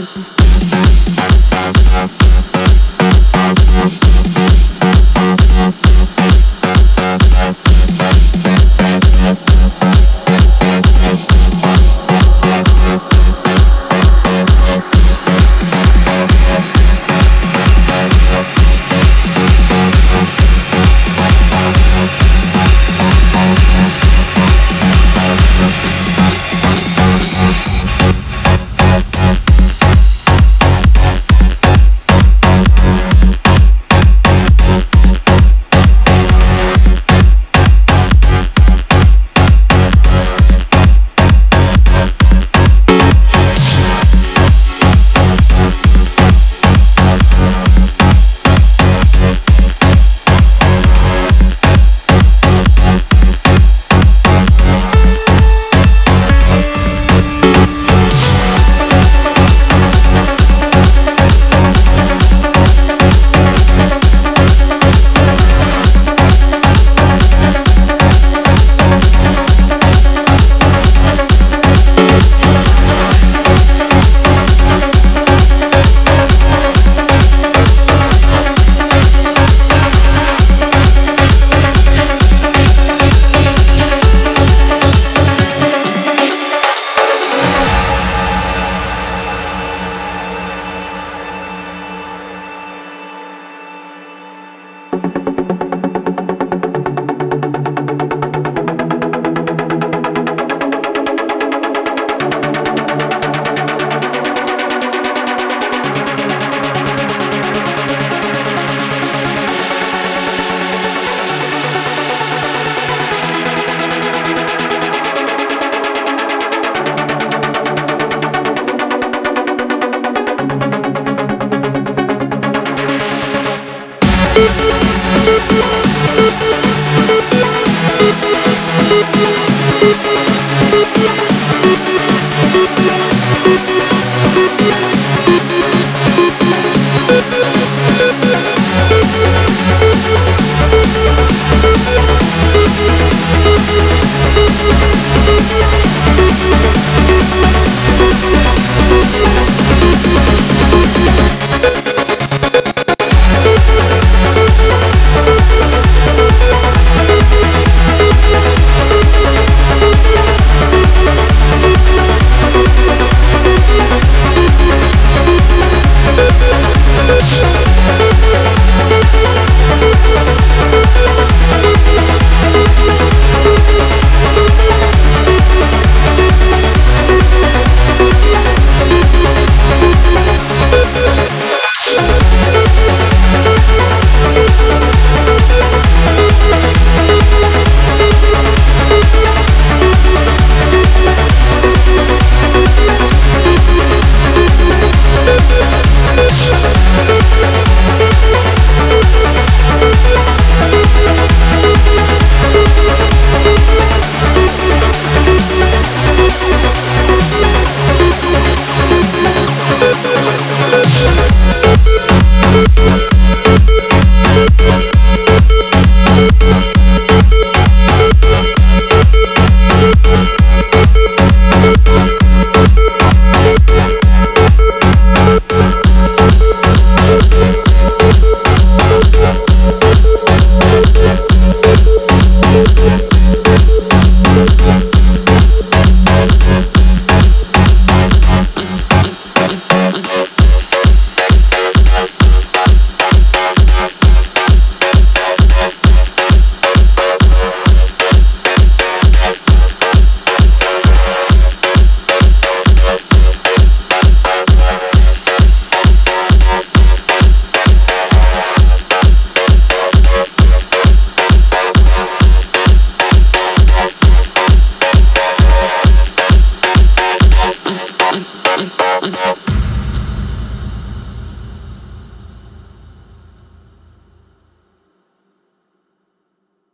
It's